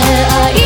出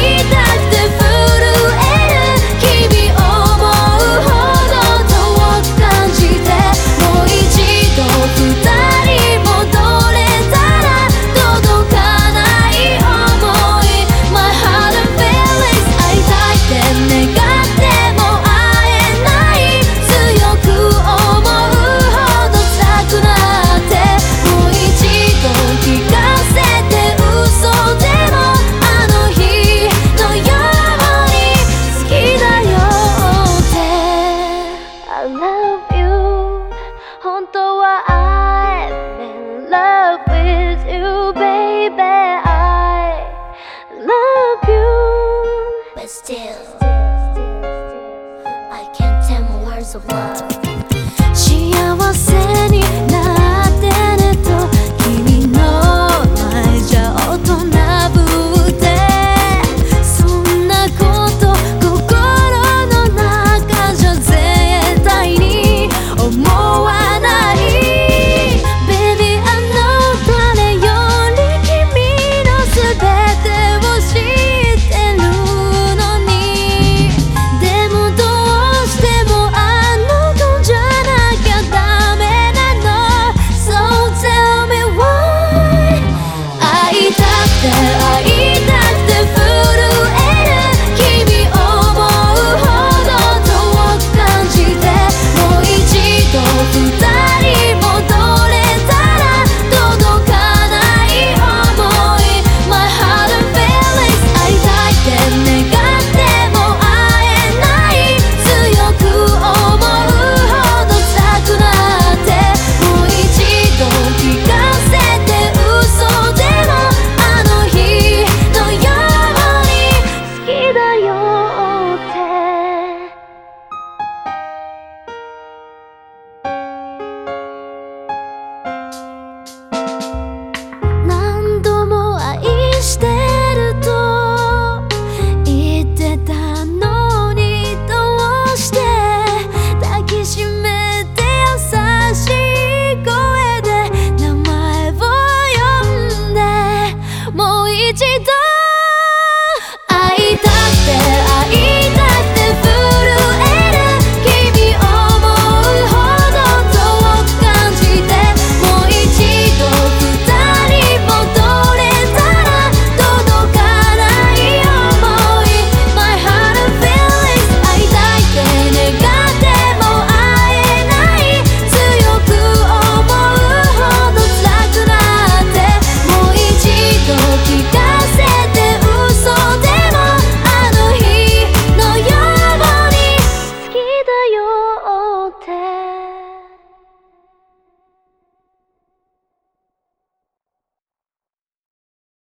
still, I can't tell my words of love.